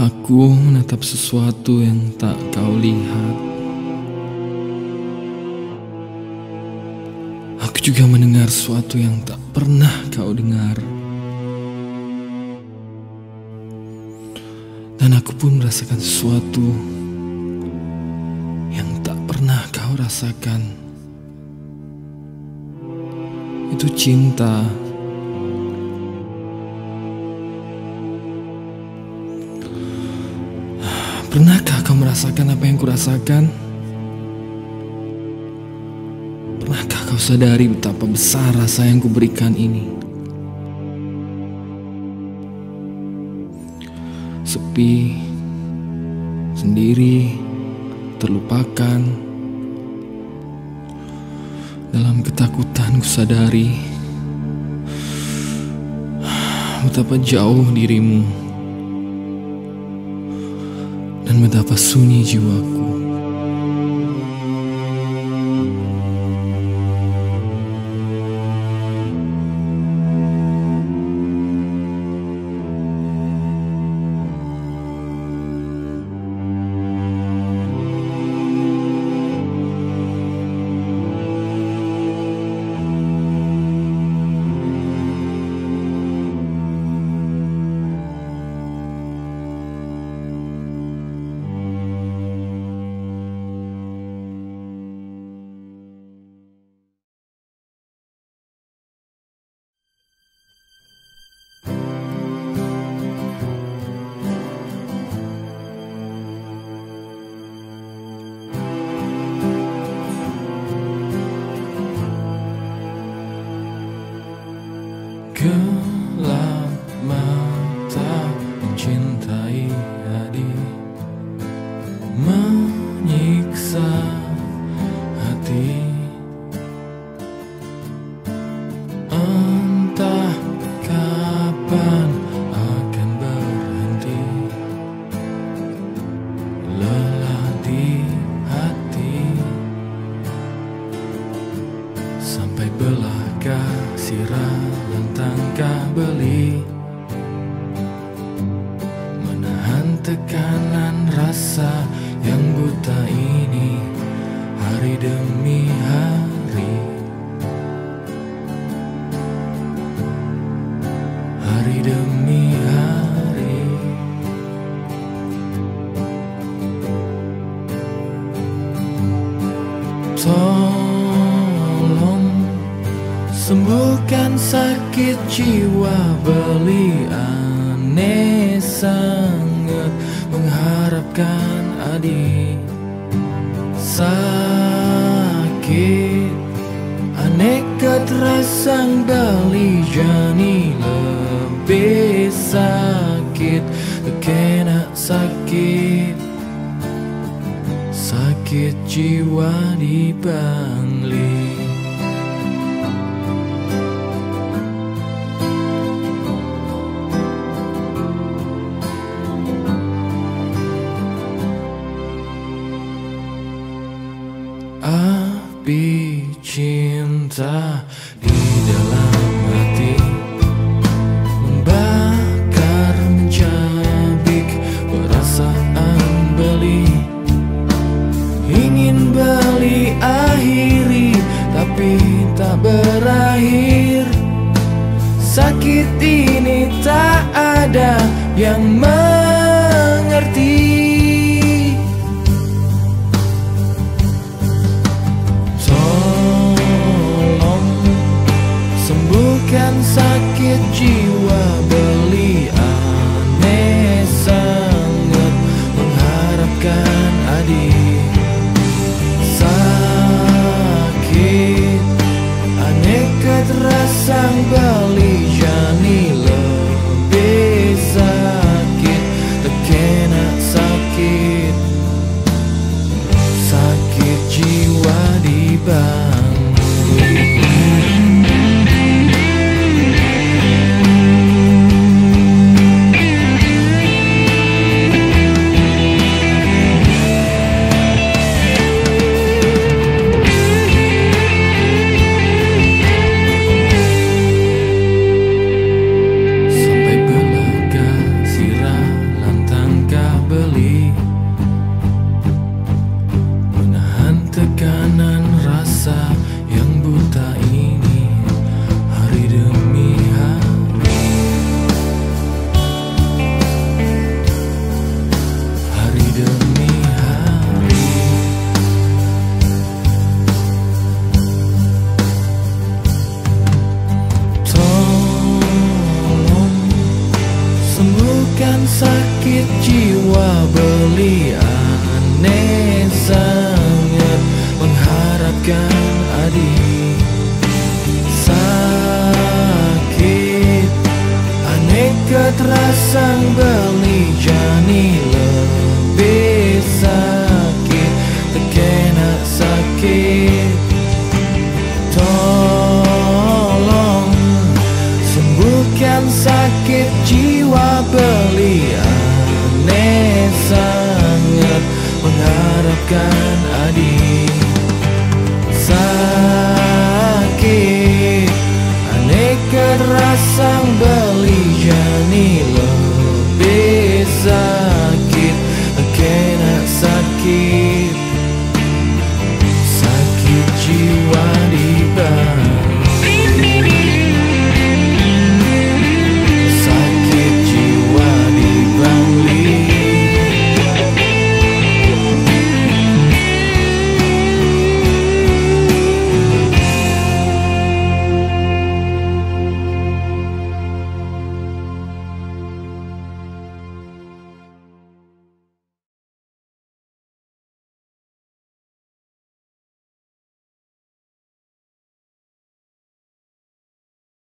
Aku menatap sesuatu yang tak kau lihat. Aku juga mendengar sesuatu yang tak pernah kau dengar. Dan aku pun merasakan sesuatu yang tak pernah kau rasakan. Itu cinta. Pernahkah kau merasakan apa yang kurasakan? Pernahkah kau sadari betapa besar rasa yang kuberikan ini? Sepi, sendiri, terlupakan. Dalam ketakutan ku sadari betapa jauh dirimu ئەنمەدا پەسوونی جیواکو. Gelap mata mencintai adik Menyiksa hati. Entah kapan akan berhenti. Lelah di hati. Sampai belah kasih rantangkah beli? Menahan tekanan rasa yang buta ini Hari demi hari. Hari demi hari. Tolong sembuhkan sakit jiwa beli aneh sangat mengharapkan adik sakit. Aneka terasang beli jani lebih sakit. Kena sakit sakit jiwa di Bangli cinta di dalam hati. Membakar mencabik perasaan beli. Ingin beli akhiri tapi tak berakhir. Sakit ini tak ada yang beli